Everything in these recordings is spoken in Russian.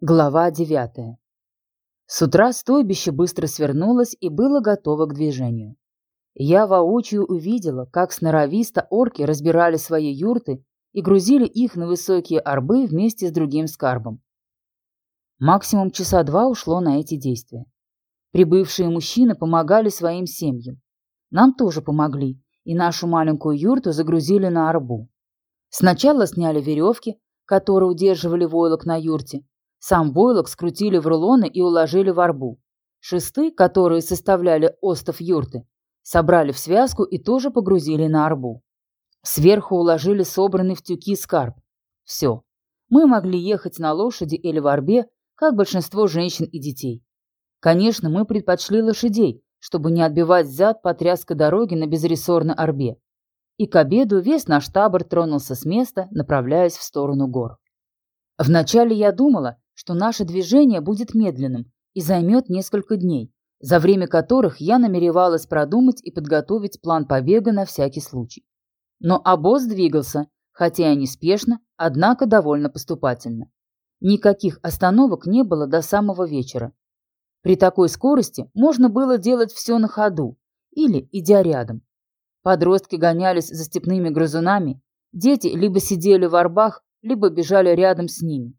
Глава девятая. С утра стойбище быстро свернулось и было готово к движению. Я воочию увидела, как сноровисто орки разбирали свои юрты и грузили их на высокие арбы вместе с другим скарбом. Максимум часа два ушло на эти действия. Прибывшие мужчины помогали своим семьям. Нам тоже помогли, и нашу маленькую юрту загрузили на арбу. Сначала сняли веревки, которые удерживали войлок на юрте, сам войлок скрутили в рулоны и уложили в арбу. Шесты, которые составляли остов юрты, собрали в связку и тоже погрузили на арбу. Сверху уложили собранный в тюки скарб. Все. Мы могли ехать на лошади или в арбе, как большинство женщин и детей. Конечно, мы предпочли лошадей, чтобы не отбивать зад по тряской дороге на безрессорной арбе. И к обеду весь наш табор тронулся с места, направляясь в сторону гор. Вначале я думала, что наше движение будет медленным и займет несколько дней, за время которых я намеревалась продумать и подготовить план побега на всякий случай. Но обоз двигался, хотя и неспешно, однако довольно поступательно. Никаких остановок не было до самого вечера. При такой скорости можно было делать все на ходу или идя рядом. Подростки гонялись за степными грызунами, дети либо сидели в арбах, либо бежали рядом с ними.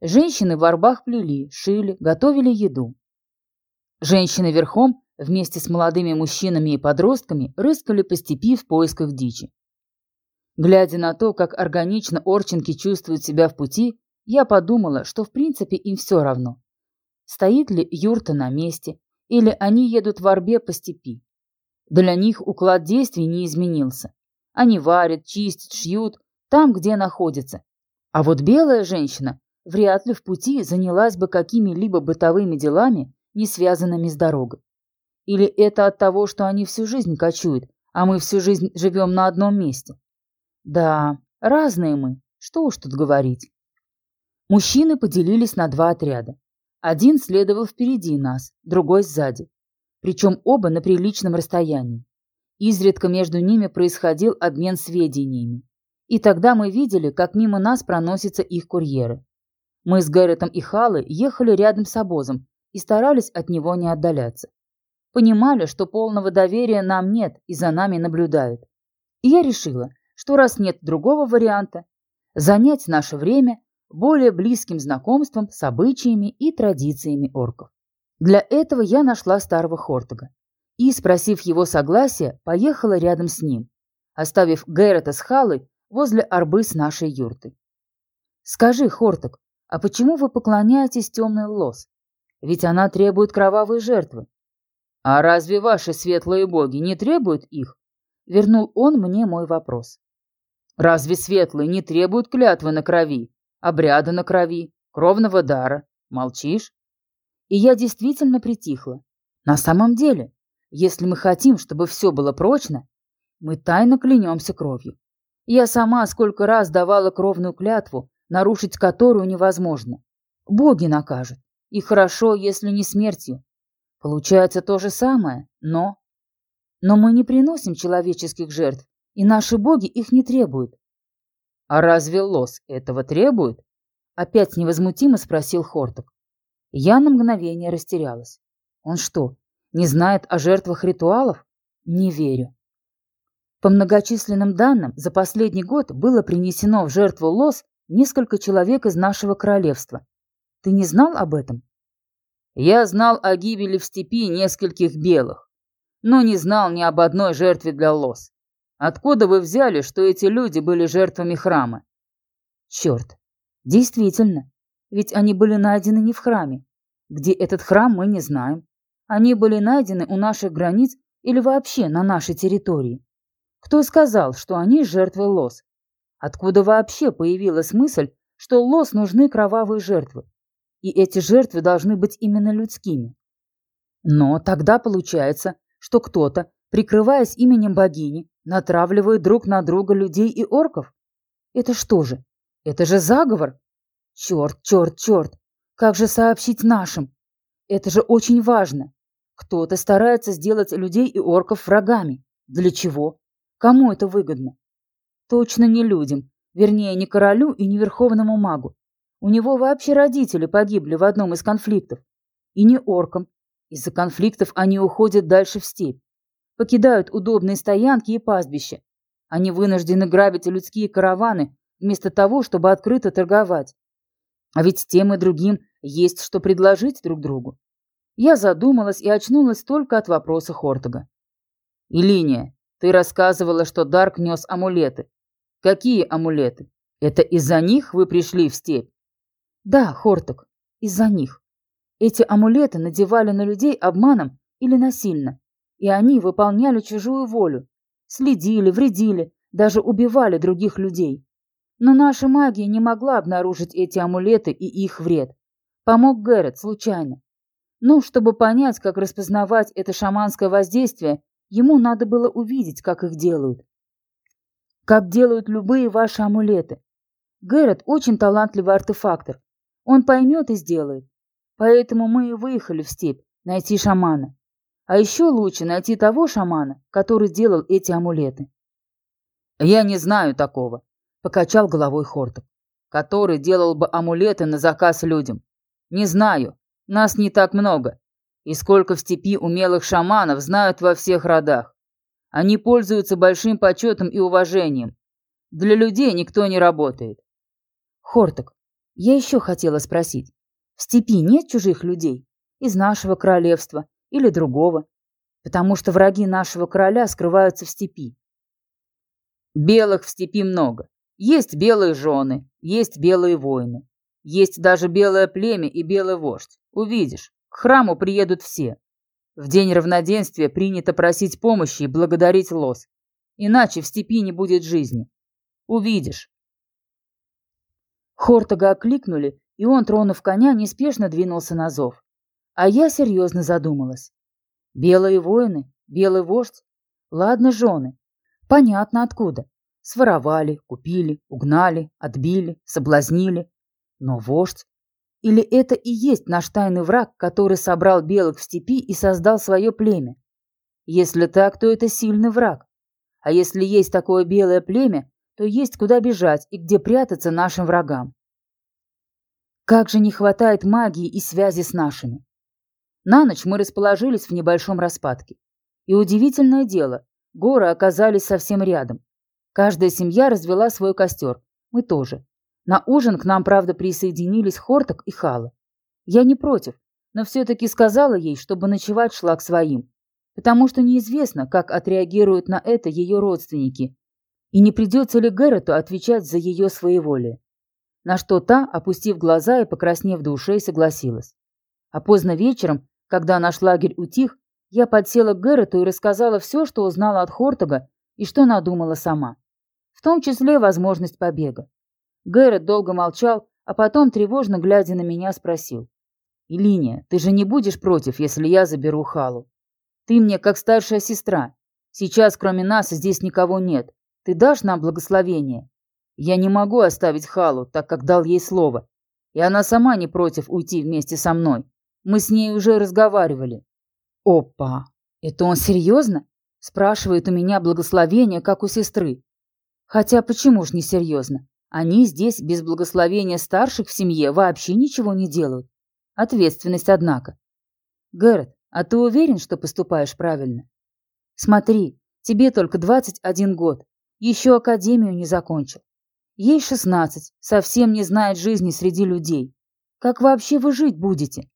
Женщины в арбах плели, шили, готовили еду. Женщины верхом вместе с молодыми мужчинами и подростками рыскали по степи в поисках дичи. Глядя на то, как органично орченки чувствуют себя в пути, я подумала, что в принципе им все равно. Стоит ли юрта на месте, или они едут в арбе по степи. Для них уклад действий не изменился. Они варят, чистят, шьют там, где находятся. А вот белая женщина вряд ли в пути занялась бы какими-либо бытовыми делами, не связанными с дорогой. Или это от того, что они всю жизнь кочуют, а мы всю жизнь живем на одном месте? Да, разные мы, что уж тут говорить. Мужчины поделились на два отряда. Один следовал впереди нас, другой сзади. Причем оба на приличном расстоянии. Изредка между ними происходил обмен сведениями. И тогда мы видели, как мимо нас проносятся их курьеры. Мы с Гэрретом и Халой ехали рядом с обозом и старались от него не отдаляться. Понимали, что полного доверия нам нет и за нами наблюдают. И я решила, что раз нет другого варианта, занять наше время более близким знакомством с обычаями и традициями орков. Для этого я нашла старого Хортога и, спросив его согласия, поехала рядом с ним, оставив Гэррета с Халой возле арбы с нашей юртой. «Скажи, Хортог, а почему вы поклоняетесь темной лос? Ведь она требует кровавой жертвы. А разве ваши светлые боги не требуют их? Вернул он мне мой вопрос. Разве светлые не требуют клятвы на крови, обряда на крови, кровного дара? Молчишь? И я действительно притихла. На самом деле, если мы хотим, чтобы все было прочно, мы тайно клянемся кровью. Я сама сколько раз давала кровную клятву, нарушить которую невозможно. Боги накажут. И хорошо, если не смертью. Получается то же самое, но... Но мы не приносим человеческих жертв, и наши боги их не требуют. А разве Лос этого требует? Опять невозмутимо спросил Хорток. Я на мгновение растерялась. Он что, не знает о жертвах ритуалов? Не верю. По многочисленным данным, за последний год было принесено в жертву лос несколько человек из нашего королевства. Ты не знал об этом? Я знал о гибели в степи нескольких белых, но не знал ни об одной жертве для лос. Откуда вы взяли, что эти люди были жертвами храма? Черт, действительно, ведь они были найдены не в храме. Где этот храм, мы не знаем. Они были найдены у наших границ или вообще на нашей территории. Кто сказал, что они жертвы лос? Откуда вообще появилась мысль, что лос нужны кровавые жертвы? И эти жертвы должны быть именно людскими. Но тогда получается, что кто-то, прикрываясь именем богини, натравливает друг на друга людей и орков. Это что же? Это же заговор? Черт, черт, черт! Как же сообщить нашим? Это же очень важно. Кто-то старается сделать людей и орков врагами. Для чего? Кому это выгодно? Точно не людям, вернее, не королю и не верховному магу. У него вообще родители погибли в одном из конфликтов. И не оркам. Из-за конфликтов они уходят дальше в степь. Покидают удобные стоянки и пастбища. Они вынуждены грабить людские караваны, вместо того, чтобы открыто торговать. А ведь тем и другим есть что предложить друг другу. Я задумалась и очнулась только от вопроса Хортога. «Илиния, ты рассказывала, что Дарк нес амулеты. Какие амулеты? Это из-за них вы пришли в степь?» «Да, Хортог, из-за них. Эти амулеты надевали на людей обманом или насильно, и они выполняли чужую волю, следили, вредили, даже убивали других людей. Но наша магия не могла обнаружить эти амулеты и их вред. Помог Гэррет случайно. Ну, чтобы понять, как распознавать это шаманское воздействие, ему надо было увидеть, как их делают. Как делают любые ваши амулеты. Гэррет очень талантливый артефактор. Он поймет и сделает. Поэтому мы и выехали в степь найти шамана. А еще лучше найти того шамана, который делал эти амулеты. Я не знаю такого, покачал головой Хортов, который делал бы амулеты на заказ людям. Не знаю, нас не так много. И сколько в степи умелых шаманов знают во всех родах. Они пользуются большим почетом и уважением. Для людей никто не работает. Хорток, я еще хотела спросить. В степи нет чужих людей? Из нашего королевства или другого? Потому что враги нашего короля скрываются в степи. Белых в степи много. Есть белые жены, есть белые воины. Есть даже белое племя и белый вождь. Увидишь, к храму приедут все. В день равноденствия принято просить помощи и благодарить лос. Иначе в степи не будет жизни. Увидишь. Хортога окликнули, и он, тронув коня, неспешно двинулся на зов. А я серьезно задумалась. Белые воины, белый вождь. Ладно, жены. Понятно откуда. Своровали, купили, угнали, отбили, соблазнили. Но вождь? Или это и есть наш тайный враг, который собрал белых в степи и создал свое племя? Если так, то это сильный враг. А если есть такое белое племя, то есть куда бежать и где прятаться нашим врагам. Как же не хватает магии и связи с нашими. На ночь мы расположились в небольшом распадке. И удивительное дело, горы оказались совсем рядом. Каждая семья развела свой костер. Мы тоже. На ужин к нам, правда, присоединились Хорток и Хала. Я не против, но все-таки сказала ей, чтобы ночевать шла к своим. Потому что неизвестно, как отреагируют на это ее родственники. И не придется ли Гэррету отвечать за ее своеволие. На что та, опустив глаза и покраснев до ушей, согласилась. А поздно вечером, когда наш лагерь утих, я подсела к Гэррету и рассказала все, что узнала от Хортога и что надумала сама в том числе возможность побега. Гэррет долго молчал, а потом, тревожно глядя на меня, спросил. «Илиния, ты же не будешь против, если я заберу Халу? Ты мне как старшая сестра. Сейчас, кроме нас, здесь никого нет. Ты дашь нам благословение? Я не могу оставить Халу, так как дал ей слово. И она сама не против уйти вместе со мной. Мы с ней уже разговаривали». «Опа! Это он серьезно?» Спрашивает у меня благословение, как у сестры. Хотя почему ж не серьезно? Они здесь без благословения старших в семье вообще ничего не делают. Ответственность, однако. Гэррет, а ты уверен, что поступаешь правильно? Смотри, тебе только 21 год. Еще академию не закончил. Ей 16, совсем не знает жизни среди людей. Как вообще вы жить будете?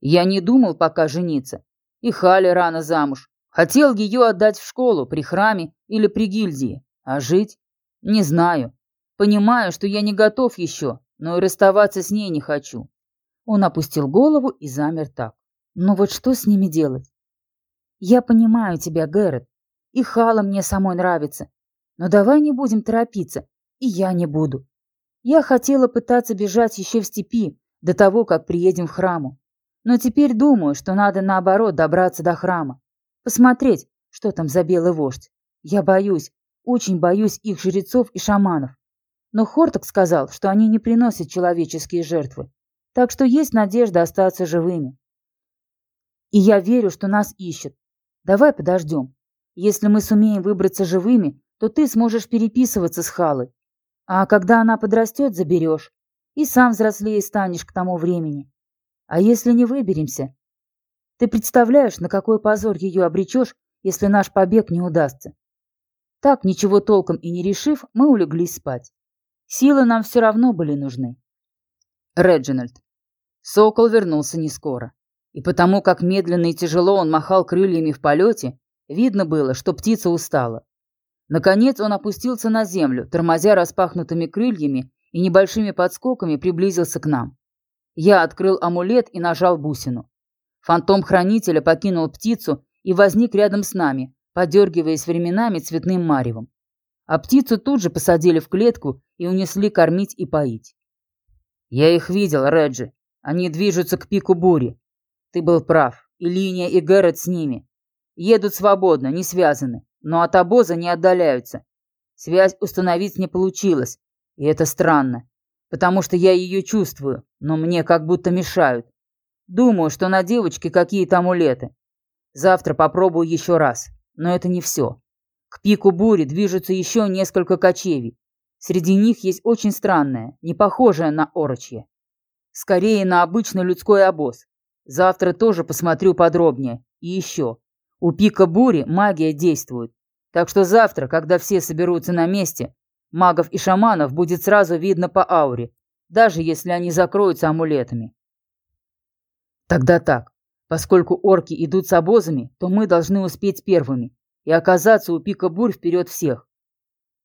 Я не думал пока жениться. И Хали рано замуж. Хотел ее отдать в школу, при храме или при гильдии. А жить? Не знаю. Понимаю, что я не готов еще, но и расставаться с ней не хочу. Он опустил голову и замер так. Ну вот что с ними делать? Я понимаю тебя, Гэррет. И Хала мне самой нравится. Но давай не будем торопиться. И я не буду. Я хотела пытаться бежать еще в степи, до того, как приедем в храму. Но теперь думаю, что надо наоборот добраться до храма. Посмотреть, что там за белый вождь. Я боюсь, очень боюсь их жрецов и шаманов. Но Хорток сказал, что они не приносят человеческие жертвы, так что есть надежда остаться живыми. И я верю, что нас ищут. Давай подождем. Если мы сумеем выбраться живыми, то ты сможешь переписываться с Халой. А когда она подрастет, заберешь. И сам взрослее станешь к тому времени. А если не выберемся? Ты представляешь, на какой позор ее обречешь, если наш побег не удастся? Так, ничего толком и не решив, мы улеглись спать. Силы нам все равно были нужны. Реджинальд. Сокол вернулся не скоро. И потому, как медленно и тяжело он махал крыльями в полете, видно было, что птица устала. Наконец он опустился на землю, тормозя распахнутыми крыльями и небольшими подскоками приблизился к нам. Я открыл амулет и нажал бусину. Фантом хранителя покинул птицу и возник рядом с нами, подергиваясь временами цветным маревом. А птицу тут же посадили в клетку и унесли кормить и поить. «Я их видел, Реджи. Они движутся к пику бури. Ты был прав. И Линия, и Гэррет с ними. Едут свободно, не связаны, но от обоза не отдаляются. Связь установить не получилось, и это странно, потому что я ее чувствую, но мне как будто мешают. Думаю, что на девочке какие-то амулеты. Завтра попробую еще раз, но это не все. К пику бури движутся еще несколько кочевий. Среди них есть очень странное, не похожее на орочье. Скорее на обычный людской обоз. Завтра тоже посмотрю подробнее. И еще. У пика бури магия действует. Так что завтра, когда все соберутся на месте, магов и шаманов будет сразу видно по ауре, даже если они закроются амулетами. Тогда так. Поскольку орки идут с обозами, то мы должны успеть первыми и оказаться у пика бурь вперед всех.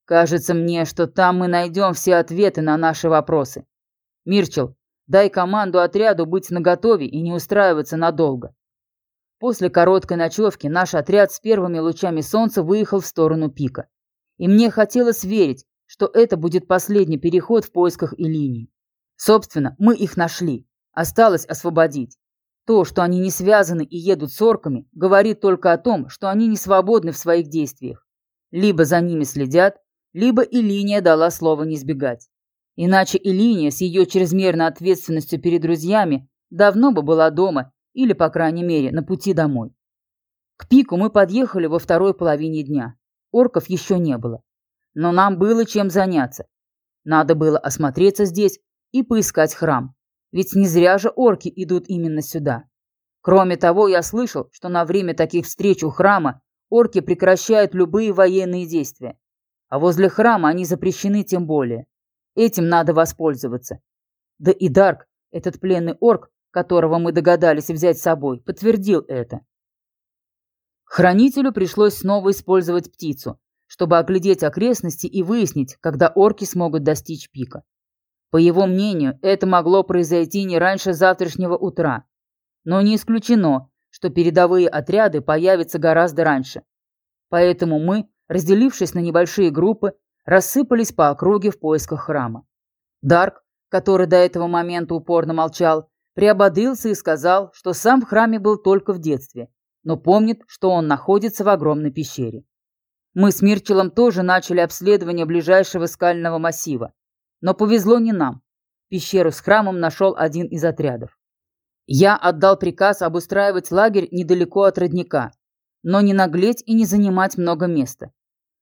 Кажется мне, что там мы найдем все ответы на наши вопросы. Мирчел, дай команду отряду быть наготове и не устраиваться надолго. После короткой ночевки наш отряд с первыми лучами солнца выехал в сторону пика. И мне хотелось верить, что это будет последний переход в поисках Илинии. Собственно, мы их нашли. Осталось освободить. То, что они не связаны и едут с орками, говорит только о том, что они не свободны в своих действиях. Либо за ними следят, либо Илиния дала слово не сбегать. Иначе Илиния с ее чрезмерной ответственностью перед друзьями давно бы была дома или, по крайней мере, на пути домой. К пику мы подъехали во второй половине дня. Орков еще не было. Но нам было чем заняться. Надо было осмотреться здесь и поискать храм. Ведь не зря же орки идут именно сюда. Кроме того, я слышал, что на время таких встреч у храма орки прекращают любые военные действия. А возле храма они запрещены тем более. Этим надо воспользоваться. Да и Дарк, этот пленный орк, которого мы догадались взять с собой, подтвердил это. Хранителю пришлось снова использовать птицу, чтобы оглядеть окрестности и выяснить, когда орки смогут достичь пика. По его мнению, это могло произойти не раньше завтрашнего утра. Но не исключено, что передовые отряды появятся гораздо раньше. Поэтому мы, разделившись на небольшие группы, рассыпались по округе в поисках храма. Дарк, который до этого момента упорно молчал, приободрился и сказал, что сам в храме был только в детстве, но помнит, что он находится в огромной пещере. Мы с Мирчелом тоже начали обследование ближайшего скального массива. Но повезло не нам. Пещеру с храмом нашел один из отрядов. Я отдал приказ обустраивать лагерь недалеко от родника, но не наглеть и не занимать много места.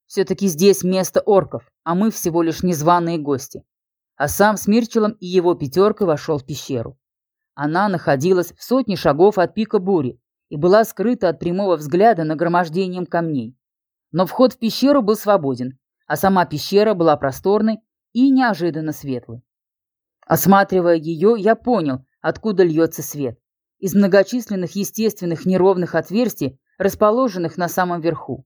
Все-таки здесь место орков, а мы всего лишь незваные гости. А сам с Мирчелом и его пятеркой вошел в пещеру. Она находилась в сотне шагов от пика бури и была скрыта от прямого взгляда нагромождением камней. Но вход в пещеру был свободен, а сама пещера была просторной и неожиданно светлой. Осматривая ее, я понял, откуда льется свет. Из многочисленных естественных неровных отверстий, расположенных на самом верху.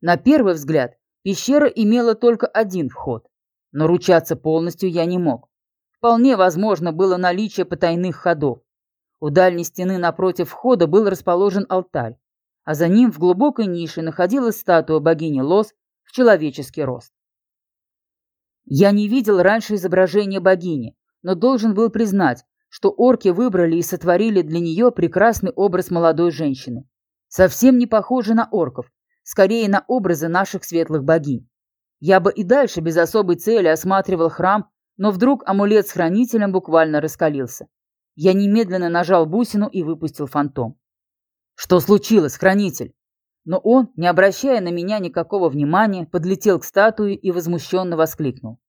На первый взгляд, пещера имела только один вход, но ручаться полностью я не мог. Вполне возможно было наличие потайных ходов. У дальней стены напротив входа был расположен алтарь, а за ним в глубокой нише находилась статуя богини Лос в человеческий рост. Я не видел раньше изображения богини, но должен был признать, что орки выбрали и сотворили для нее прекрасный образ молодой женщины. Совсем не похожий на орков, скорее на образы наших светлых богинь. Я бы и дальше без особой цели осматривал храм но вдруг амулет с хранителем буквально раскалился. Я немедленно нажал бусину и выпустил фантом. «Что случилось, хранитель?» Но он, не обращая на меня никакого внимания, подлетел к статуе и возмущенно воскликнул.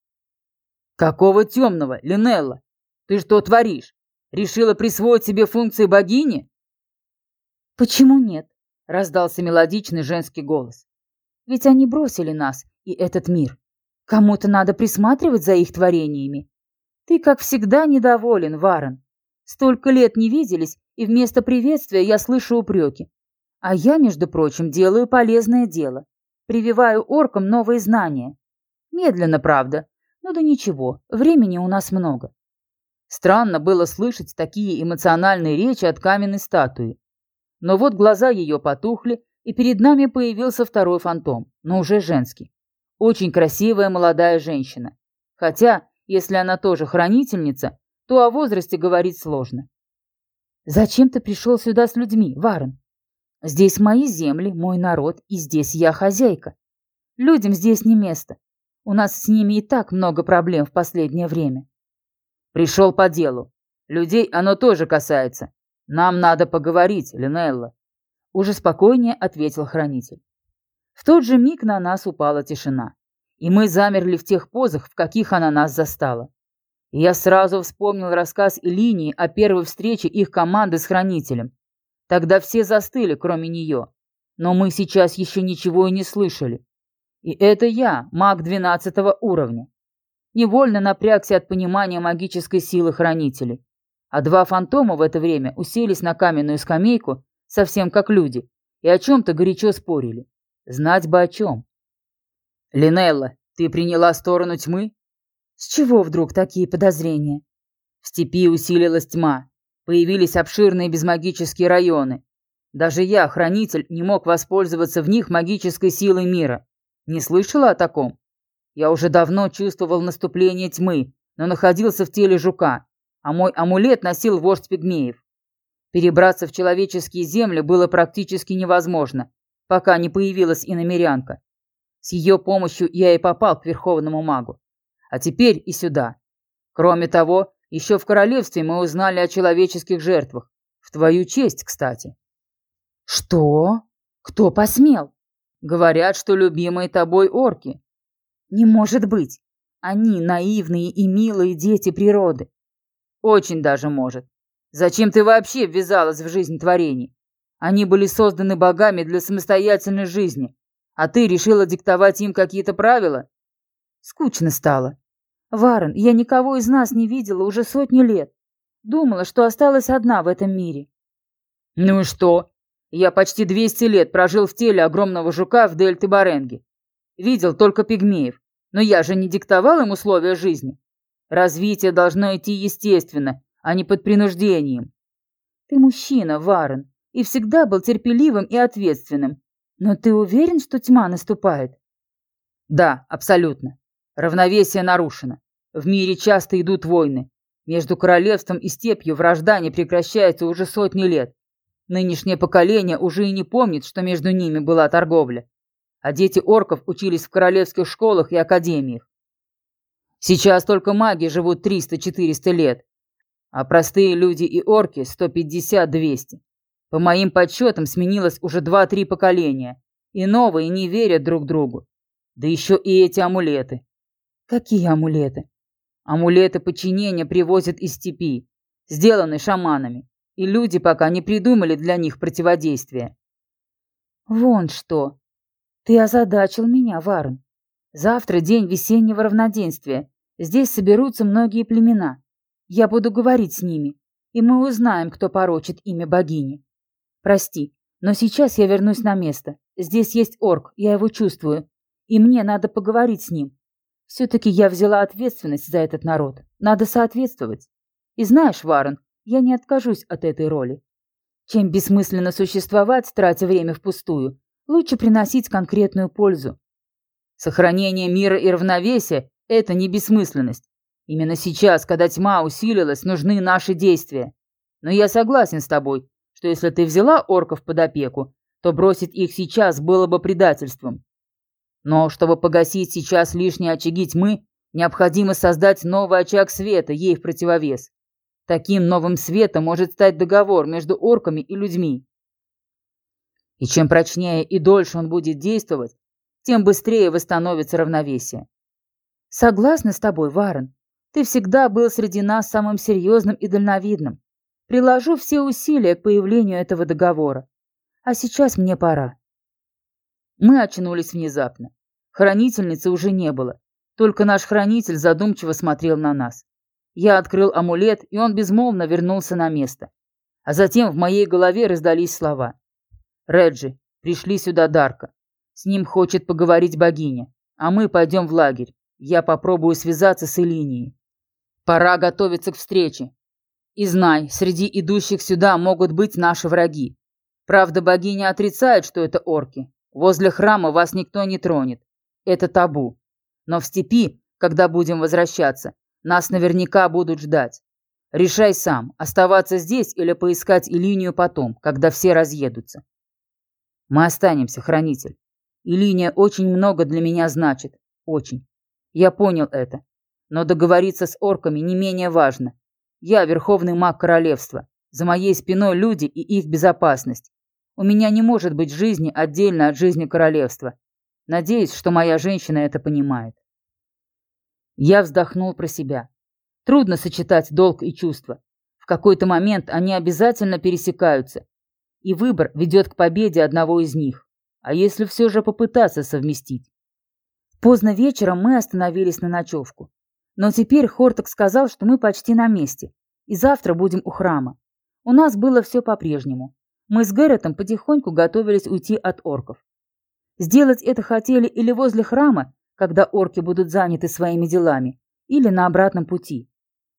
Какого темного, Линелла? Ты что творишь? Решила присвоить себе функции богини? Почему нет? Раздался мелодичный женский голос. Ведь они бросили нас и этот мир. Кому-то надо присматривать за их творениями. Ты, как всегда, недоволен, Варен. Столько лет не виделись, и вместо приветствия я слышу упреки. А я, между прочим, делаю полезное дело. Прививаю оркам новые знания. Медленно, правда. Ну да ничего, времени у нас много. Странно было слышать такие эмоциональные речи от каменной статуи. Но вот глаза ее потухли, и перед нами появился второй фантом, но уже женский. Очень красивая молодая женщина. Хотя, если она тоже хранительница, то о возрасте говорить сложно. «Зачем ты пришел сюда с людьми, Варен? Здесь мои земли, мой народ, и здесь я хозяйка. Людям здесь не место. У нас с ними и так много проблем в последнее время». «Пришел по делу. Людей оно тоже касается. Нам надо поговорить, Линелла», — уже спокойнее ответил хранитель. В тот же миг на нас упала тишина, и мы замерли в тех позах, в каких она нас застала. И я сразу вспомнил рассказ Илинии о первой встрече их команды с хранителем. Тогда все застыли, кроме нее. Но мы сейчас еще ничего и не слышали. И это я, маг двенадцатого уровня. Невольно напрягся от понимания магической силы хранителей. А два фантома в это время уселись на каменную скамейку, совсем как люди, и о чем-то горячо спорили. Знать бы о чем. «Линелла, ты приняла сторону тьмы?» «С чего вдруг такие подозрения?» В степи усилилась тьма. Появились обширные безмагические районы. Даже я, хранитель, не мог воспользоваться в них магической силой мира. Не слышала о таком? Я уже давно чувствовал наступление тьмы, но находился в теле жука, а мой амулет носил вождь пигмеев. Перебраться в человеческие земли было практически невозможно, пока не появилась иномерянка. С ее помощью я и попал к верховному магу. А теперь и сюда. Кроме того, еще в королевстве мы узнали о человеческих жертвах. В твою честь, кстати. Что? Кто посмел? Говорят, что любимые тобой орки. Не может быть. Они наивные и милые дети природы. Очень даже может. Зачем ты вообще ввязалась в жизнь творений? Они были созданы богами для самостоятельной жизни, а ты решила диктовать им какие-то правила? Скучно стало. Варен, я никого из нас не видела уже сотню лет. Думала, что осталась одна в этом мире. Ну и что? Я почти 200 лет прожил в теле огромного жука в дельте Баренги. Видел только пигмеев, но я же не диктовал им условия жизни. Развитие должно идти естественно, а не под принуждением. Ты мужчина, Варен и всегда был терпеливым и ответственным. Но ты уверен, что тьма наступает? Да, абсолютно. Равновесие нарушено. В мире часто идут войны. Между королевством и степью вражда не прекращается уже сотни лет. Нынешнее поколение уже и не помнит, что между ними была торговля. А дети орков учились в королевских школах и академиях. Сейчас только маги живут 300-400 лет, а простые люди и орки 150-200. По моим подсчетам, сменилось уже два-три поколения, и новые не верят друг другу. Да еще и эти амулеты. Какие амулеты? Амулеты подчинения привозят из степи, сделаны шаманами, и люди пока не придумали для них противодействия. Вон что. Ты озадачил меня, Варн. Завтра день весеннего равноденствия. Здесь соберутся многие племена. Я буду говорить с ними, и мы узнаем, кто порочит имя богини. Прости, но сейчас я вернусь на место. Здесь есть орк, я его чувствую. И мне надо поговорить с ним. Все-таки я взяла ответственность за этот народ. Надо соответствовать. И знаешь, Варен, я не откажусь от этой роли. Чем бессмысленно существовать, тратя время впустую, лучше приносить конкретную пользу. Сохранение мира и равновесия – это не бессмысленность. Именно сейчас, когда тьма усилилась, нужны наши действия. Но я согласен с тобой, что если ты взяла орков под опеку, то бросить их сейчас было бы предательством. Но чтобы погасить сейчас лишние очаги тьмы, необходимо создать новый очаг света ей в противовес. Таким новым светом может стать договор между орками и людьми. И чем прочнее и дольше он будет действовать, тем быстрее восстановится равновесие. Согласна с тобой, Варен, Ты всегда был среди нас самым серьезным и дальновидным. Приложу все усилия к появлению этого договора. А сейчас мне пора. Мы очнулись внезапно. Хранительницы уже не было. Только наш хранитель задумчиво смотрел на нас. Я открыл амулет, и он безмолвно вернулся на место. А затем в моей голове раздались слова. «Реджи, пришли сюда Дарка. С ним хочет поговорить богиня, а мы пойдем в лагерь. Я попробую связаться с Элинией. Пора готовиться к встрече. И знай, среди идущих сюда могут быть наши враги. Правда, богиня отрицает, что это орки. Возле храма вас никто не тронет. Это табу. Но в степи, когда будем возвращаться, нас наверняка будут ждать. Решай сам, оставаться здесь или поискать и линию потом, когда все разъедутся. Мы останемся, хранитель. И линия очень много для меня значит. Очень. Я понял это. Но договориться с орками не менее важно. Я верховный маг королевства. За моей спиной люди и их безопасность. У меня не может быть жизни отдельно от жизни королевства. Надеюсь, что моя женщина это понимает. Я вздохнул про себя. Трудно сочетать долг и чувства. В какой-то момент они обязательно пересекаются. И выбор ведет к победе одного из них. А если все же попытаться совместить? Поздно вечером мы остановились на ночевку. Но теперь Хорток сказал, что мы почти на месте. И завтра будем у храма. У нас было все по-прежнему. Мы с Гэрретом потихоньку готовились уйти от орков. Сделать это хотели или возле храма, когда орки будут заняты своими делами, или на обратном пути.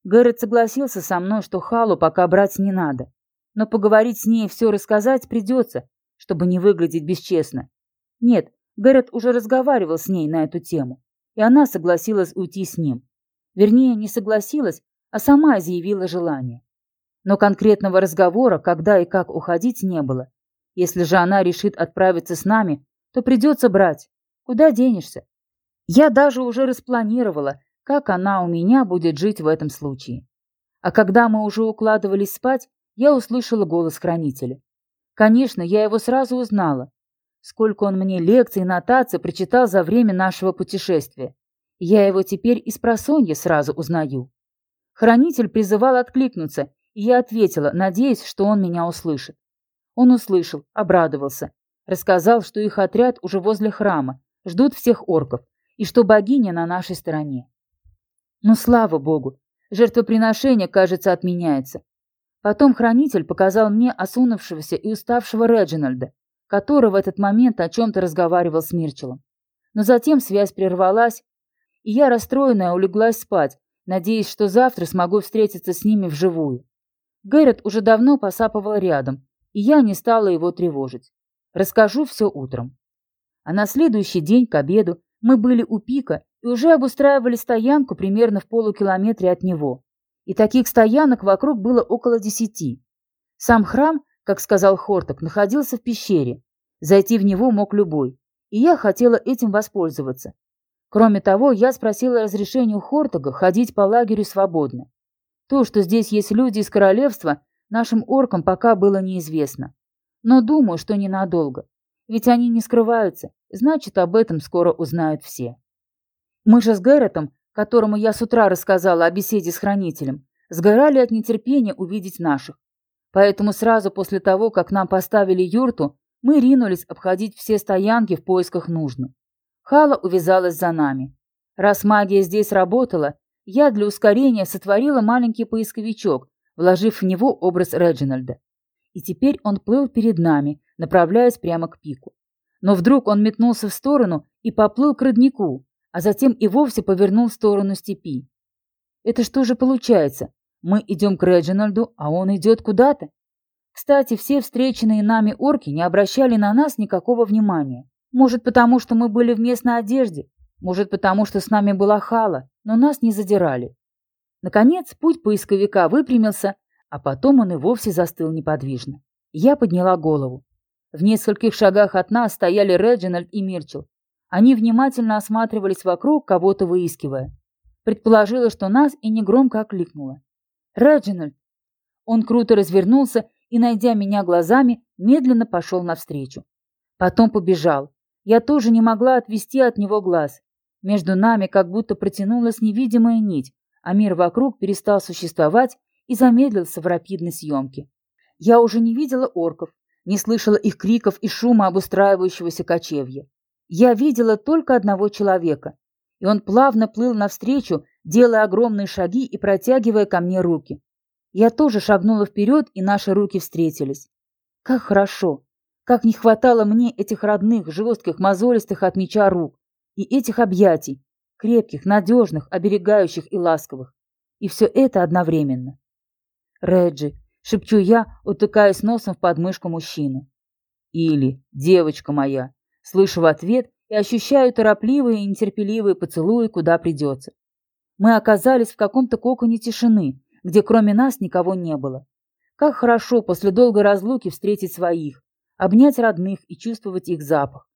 Гэррет согласился со мной, что Халу пока брать не надо. Но поговорить с ней и все рассказать придется, чтобы не выглядеть бесчестно. Нет, Гэррет уже разговаривал с ней на эту тему, и она согласилась уйти с ним. Вернее, не согласилась, а сама изъявила желание. Но конкретного разговора, когда и как уходить, не было. Если же она решит отправиться с нами, то придется брать. Куда денешься? Я даже уже распланировала, как она у меня будет жить в этом случае. А когда мы уже укладывались спать, я услышала голос хранителя. Конечно, я его сразу узнала. Сколько он мне лекций и нотаций прочитал за время нашего путешествия. Я его теперь из просонья сразу узнаю. Хранитель призывал откликнуться, и я ответила, надеясь, что он меня услышит. Он услышал, обрадовался. Рассказал, что их отряд уже возле храма, ждут всех орков, и что богиня на нашей стороне. Ну, слава богу, жертвоприношение, кажется, отменяется. Потом хранитель показал мне осунувшегося и уставшего Реджинальда, который в этот момент о чем-то разговаривал с Мирчелом. Но затем связь прервалась, и я, расстроенная, улеглась спать, надеясь, что завтра смогу встретиться с ними вживую. Гэррет уже давно посапывал рядом, и я не стала его тревожить. Расскажу все утром. А на следующий день к обеду мы были у пика и уже обустраивали стоянку примерно в полукилометре от него и таких стоянок вокруг было около десяти. Сам храм, как сказал Хорток, находился в пещере. Зайти в него мог любой, и я хотела этим воспользоваться. Кроме того, я спросила разрешения у Хортога ходить по лагерю свободно. То, что здесь есть люди из королевства, нашим оркам пока было неизвестно. Но думаю, что ненадолго. Ведь они не скрываются, значит, об этом скоро узнают все. Мы же с Гэрретом которому я с утра рассказала о беседе с хранителем, сгорали от нетерпения увидеть наших. Поэтому сразу после того, как нам поставили юрту, мы ринулись обходить все стоянки в поисках нужных. Хала увязалась за нами. Раз магия здесь работала, я для ускорения сотворила маленький поисковичок, вложив в него образ Реджинальда. И теперь он плыл перед нами, направляясь прямо к пику. Но вдруг он метнулся в сторону и поплыл к роднику, а затем и вовсе повернул в сторону степи. Это что же получается? Мы идем к Реджинальду, а он идет куда-то? Кстати, все встреченные нами орки не обращали на нас никакого внимания. Может, потому что мы были в местной одежде, может, потому что с нами была хала, но нас не задирали. Наконец, путь поисковика выпрямился, а потом он и вовсе застыл неподвижно. Я подняла голову. В нескольких шагах от нас стояли Реджинальд и Мирчел, они внимательно осматривались вокруг, кого-то выискивая. Предположила, что нас и негромко окликнула. «Реджинальд!» Он круто развернулся и, найдя меня глазами, медленно пошел навстречу. Потом побежал. Я тоже не могла отвести от него глаз. Между нами как будто протянулась невидимая нить, а мир вокруг перестал существовать и замедлился в рапидной съемке. Я уже не видела орков, не слышала их криков и шума обустраивающегося кочевья. Я видела только одного человека, и он плавно плыл навстречу, делая огромные шаги и протягивая ко мне руки. Я тоже шагнула вперед, и наши руки встретились. Как хорошо, как не хватало мне этих родных, жестких, мозолистых от меча рук и этих объятий, крепких, надежных, оберегающих и ласковых. И все это одновременно. Реджи, шепчу я, утыкаясь носом в подмышку мужчины. Или, девочка моя, слышу в ответ и ощущаю торопливые и нетерпеливые поцелуи, куда придется. Мы оказались в каком-то коконе тишины, где кроме нас никого не было. Как хорошо после долгой разлуки встретить своих, обнять родных и чувствовать их запах.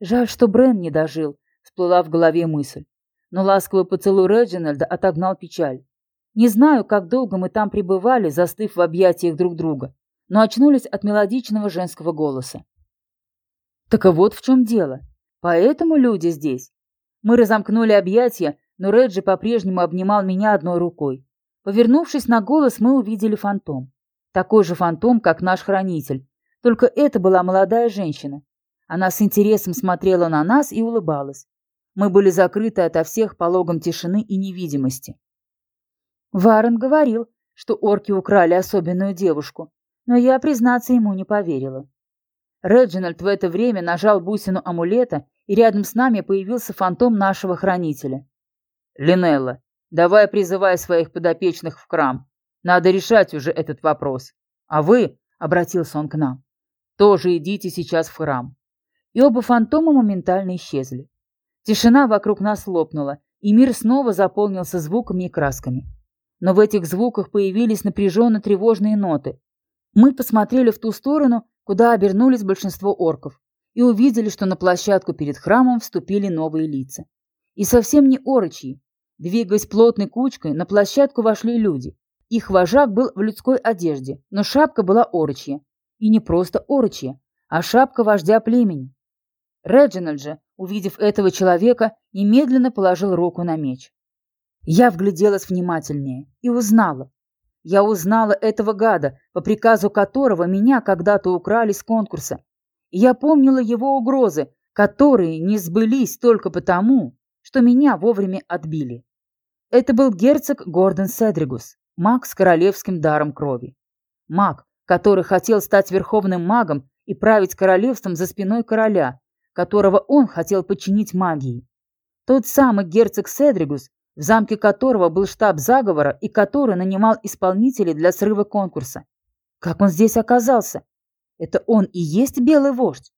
Жаль, что Брен не дожил, всплыла в голове мысль. Но ласковый поцелуй Реджинальда отогнал печаль. Не знаю, как долго мы там пребывали, застыв в объятиях друг друга, но очнулись от мелодичного женского голоса. Так вот в чем дело. Поэтому люди здесь. Мы разомкнули объятия, но Реджи по-прежнему обнимал меня одной рукой. Повернувшись на голос, мы увидели фантом. Такой же фантом, как наш хранитель. Только это была молодая женщина. Она с интересом смотрела на нас и улыбалась. Мы были закрыты ото всех пологом тишины и невидимости. Варен говорил, что орки украли особенную девушку, но я, признаться, ему не поверила. Реджинальд в это время нажал бусину амулета, и рядом с нами появился фантом нашего хранителя. «Линелла, давай призывай своих подопечных в храм. Надо решать уже этот вопрос. А вы, — обратился он к нам, — тоже идите сейчас в храм». И оба фантома моментально исчезли. Тишина вокруг нас лопнула, и мир снова заполнился звуками и красками но в этих звуках появились напряженно тревожные ноты. Мы посмотрели в ту сторону, куда обернулись большинство орков, и увидели, что на площадку перед храмом вступили новые лица. И совсем не орочьи. Двигаясь плотной кучкой, на площадку вошли люди. Их вожак был в людской одежде, но шапка была орочья. И не просто орочья, а шапка вождя племени. Реджинальд же, увидев этого человека, немедленно положил руку на меч. Я вгляделась внимательнее и узнала. Я узнала этого гада, по приказу которого меня когда-то украли с конкурса. И я помнила его угрозы, которые не сбылись только потому, что меня вовремя отбили. Это был герцог Гордон Седригус, маг с королевским даром крови. Маг, который хотел стать верховным магом и править королевством за спиной короля, которого он хотел подчинить магии. Тот самый герцог Седригус, в замке которого был штаб заговора и который нанимал исполнителей для срыва конкурса. Как он здесь оказался? Это он и есть белый вождь?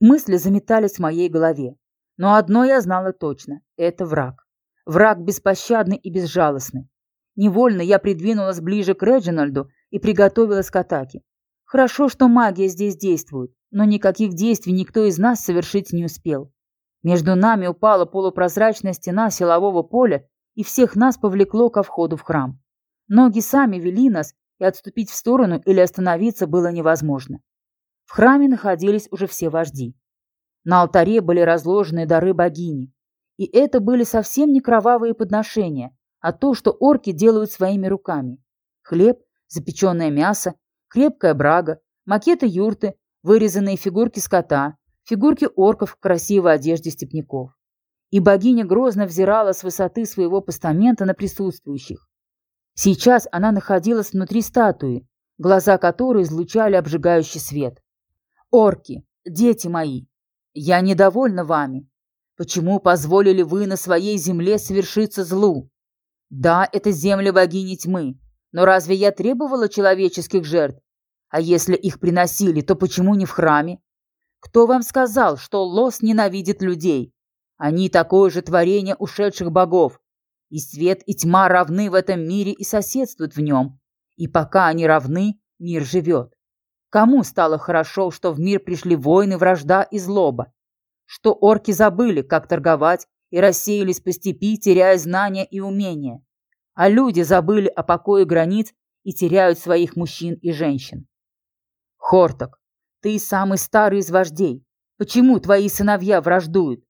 Мысли заметались в моей голове. Но одно я знала точно – это враг. Враг беспощадный и безжалостный. Невольно я придвинулась ближе к Реджинальду и приготовилась к атаке. Хорошо, что магия здесь действует, но никаких действий никто из нас совершить не успел. Между нами упала полупрозрачная стена силового поля, и всех нас повлекло ко входу в храм. Ноги сами вели нас, и отступить в сторону или остановиться было невозможно. В храме находились уже все вожди. На алтаре были разложены дары богини. И это были совсем не кровавые подношения, а то, что орки делают своими руками. Хлеб, запеченное мясо, крепкая брага, макеты юрты, вырезанные фигурки скота, фигурки орков в красивой одежде степняков. И богиня грозно взирала с высоты своего постамента на присутствующих. Сейчас она находилась внутри статуи, глаза которой излучали обжигающий свет. «Орки, дети мои, я недовольна вами. Почему позволили вы на своей земле совершиться злу? Да, это земля богини тьмы, но разве я требовала человеческих жертв? А если их приносили, то почему не в храме? Кто вам сказал, что Лос ненавидит людей? Они такое же творение ушедших богов. И свет, и тьма равны в этом мире и соседствуют в нем. И пока они равны, мир живет. Кому стало хорошо, что в мир пришли войны, вражда и злоба? Что орки забыли, как торговать, и рассеялись по степи, теряя знания и умения? А люди забыли о покое границ и теряют своих мужчин и женщин. Хорток, ты самый старый из вождей. Почему твои сыновья враждуют?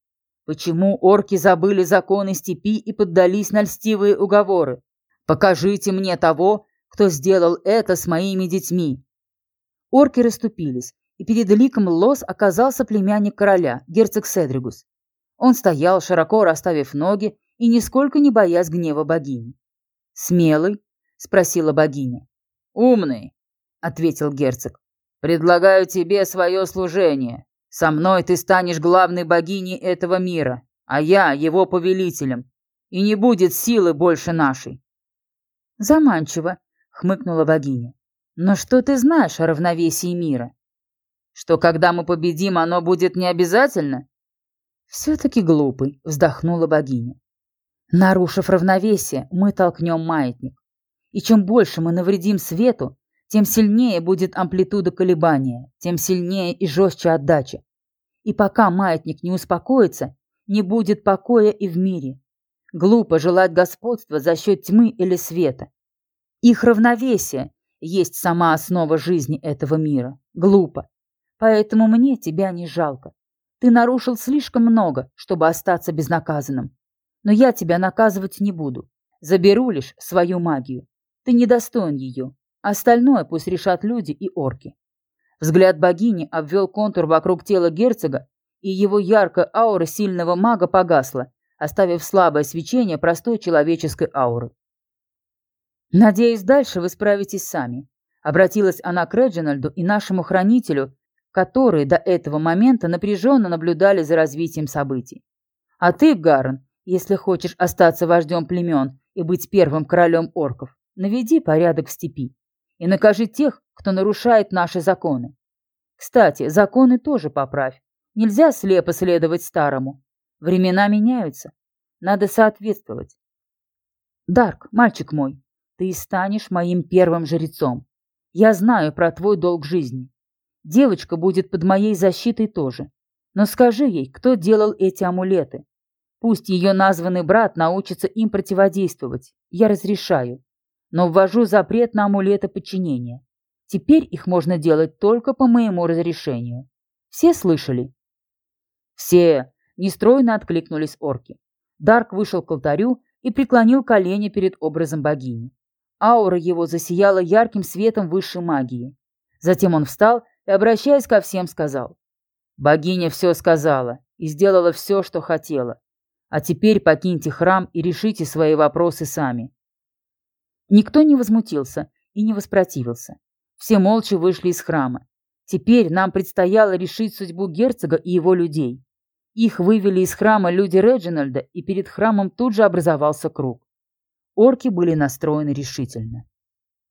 Почему орки забыли законы степи и поддались на льстивые уговоры? Покажите мне того, кто сделал это с моими детьми. Орки расступились, и перед ликом Лос оказался племянник короля, герцог Седригус. Он стоял, широко расставив ноги и нисколько не боясь гнева богини. «Смелый?» — спросила богиня. «Умный», — ответил герцог. «Предлагаю тебе свое служение. Со мной ты станешь главной богиней этого мира, а я его повелителем, и не будет силы больше нашей». «Заманчиво», — хмыкнула богиня. «Но что ты знаешь о равновесии мира?» «Что когда мы победим, оно будет не обязательно?» «Все-таки глупый», — вздохнула богиня. «Нарушив равновесие, мы толкнем маятник. И чем больше мы навредим свету, тем сильнее будет амплитуда колебания, тем сильнее и жестче отдача. И пока маятник не успокоится, не будет покоя и в мире. Глупо желать господства за счет тьмы или света. Их равновесие есть сама основа жизни этого мира. Глупо. Поэтому мне тебя не жалко. Ты нарушил слишком много, чтобы остаться безнаказанным. Но я тебя наказывать не буду. Заберу лишь свою магию. Ты недостоин ее. Остальное пусть решат люди и орки. Взгляд богини обвел контур вокруг тела герцога, и его яркая аура сильного мага погасла, оставив слабое свечение простой человеческой ауры. «Надеюсь, дальше вы справитесь сами», — обратилась она к Реджинальду и нашему хранителю, которые до этого момента напряженно наблюдали за развитием событий. «А ты, Гарн, если хочешь остаться вождем племен и быть первым королем орков, наведи порядок в степи и накажи тех, кто нарушает наши законы. Кстати, законы тоже поправь. Нельзя слепо следовать старому. Времена меняются. Надо соответствовать. Дарк, мальчик мой, ты станешь моим первым жрецом. Я знаю про твой долг жизни. Девочка будет под моей защитой тоже. Но скажи ей, кто делал эти амулеты. Пусть ее названный брат научится им противодействовать. Я разрешаю но ввожу запрет на амулеты подчинения. Теперь их можно делать только по моему разрешению. Все слышали? Все, нестройно откликнулись орки. Дарк вышел к алтарю и преклонил колени перед образом богини. Аура его засияла ярким светом высшей магии. Затем он встал и, обращаясь ко всем, сказал. «Богиня все сказала и сделала все, что хотела. А теперь покиньте храм и решите свои вопросы сами. Никто не возмутился и не воспротивился. Все молча вышли из храма. Теперь нам предстояло решить судьбу герцога и его людей. Их вывели из храма люди Реджинальда, и перед храмом тут же образовался круг. Орки были настроены решительно.